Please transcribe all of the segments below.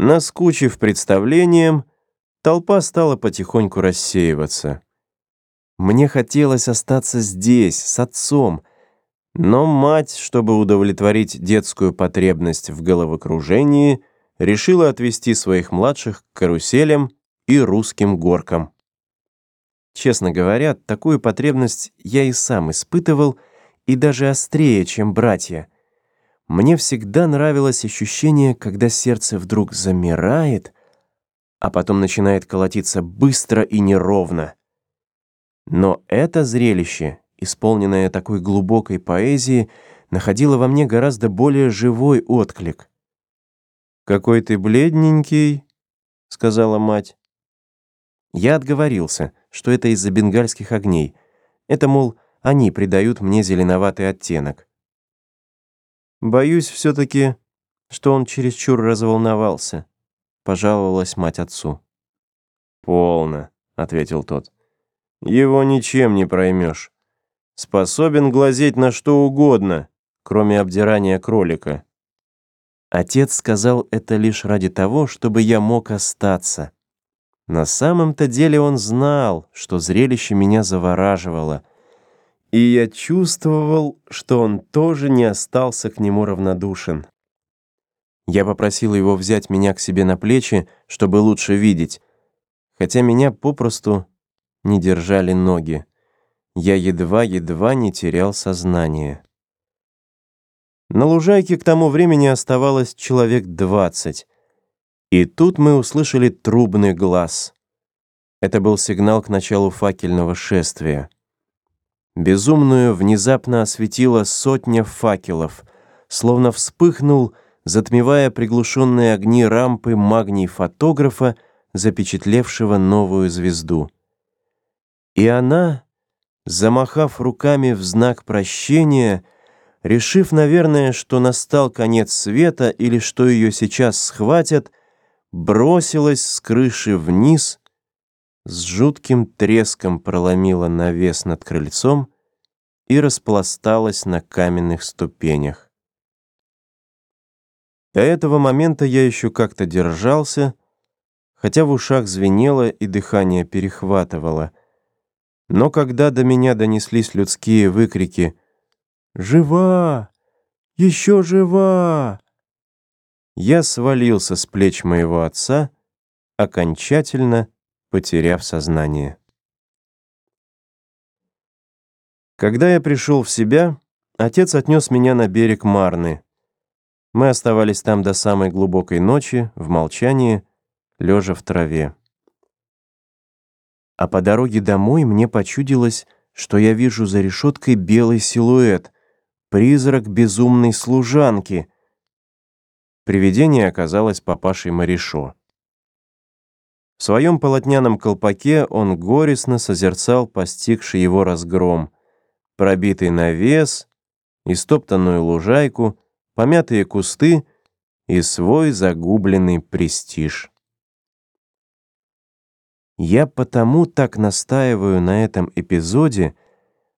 Наскучив представлением, толпа стала потихоньку рассеиваться. Мне хотелось остаться здесь, с отцом, но мать, чтобы удовлетворить детскую потребность в головокружении, решила отвести своих младших к каруселям и русским горкам. Честно говоря, такую потребность я и сам испытывал, и даже острее, чем братья — мне всегда нравилось ощущение, когда сердце вдруг замирает, а потом начинает колотиться быстро и неровно. Но это зрелище, исполненное такой глубокой поэзией, находило во мне гораздо более живой отклик. «Какой ты бледненький», — сказала мать. Я отговорился, что это из-за бенгальских огней. Это, мол, они придают мне зеленоватый оттенок. «Боюсь все-таки, что он чересчур разволновался», — пожаловалась мать отцу. «Полно», — ответил тот. «Его ничем не проймешь. Способен глазеть на что угодно, кроме обдирания кролика». Отец сказал это лишь ради того, чтобы я мог остаться. На самом-то деле он знал, что зрелище меня завораживало, и я чувствовал, что он тоже не остался к нему равнодушен. Я попросил его взять меня к себе на плечи, чтобы лучше видеть, хотя меня попросту не держали ноги. Я едва-едва не терял сознание. На лужайке к тому времени оставалось человек двадцать. И тут мы услышали трубный глаз. Это был сигнал к началу факельного шествия. Безумную внезапно осветила сотня факелов, словно вспыхнул, затмевая приглушенные огни рампы магний фотографа, запечатлевшего новую звезду. И она, замахав руками в знак прощения, решив, наверное, что настал конец света или что ее сейчас схватят, бросилась с крыши вниз, с жутким треском проломила навес над крыльцом и распласталась на каменных ступенях. До этого момента я еще как-то держался, хотя в ушах звенело и дыхание перехватывало. Но когда до меня донеслись людские выкрики «Жива! Еще жива!» Я свалился с плеч моего отца, окончательно потеряв сознание. Когда я пришел в себя, отец отнес меня на берег Марны. Мы оставались там до самой глубокой ночи, в молчании, лежа в траве. А по дороге домой мне почудилось, что я вижу за решеткой белый силуэт, призрак безумной служанки. Привидение оказалось папашей Маришо. В своем полотняном колпаке он горестно созерцал постигший его разгром — пробитый навес, истоптанную лужайку, помятые кусты и свой загубленный престиж. Я потому так настаиваю на этом эпизоде,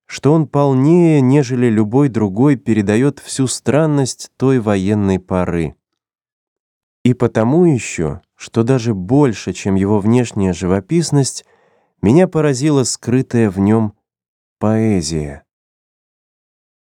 что он полнее, нежели любой другой, передает всю странность той военной поры. И потому еще, что даже больше, чем его внешняя живописность, меня поразила скрытая в нем поэзия.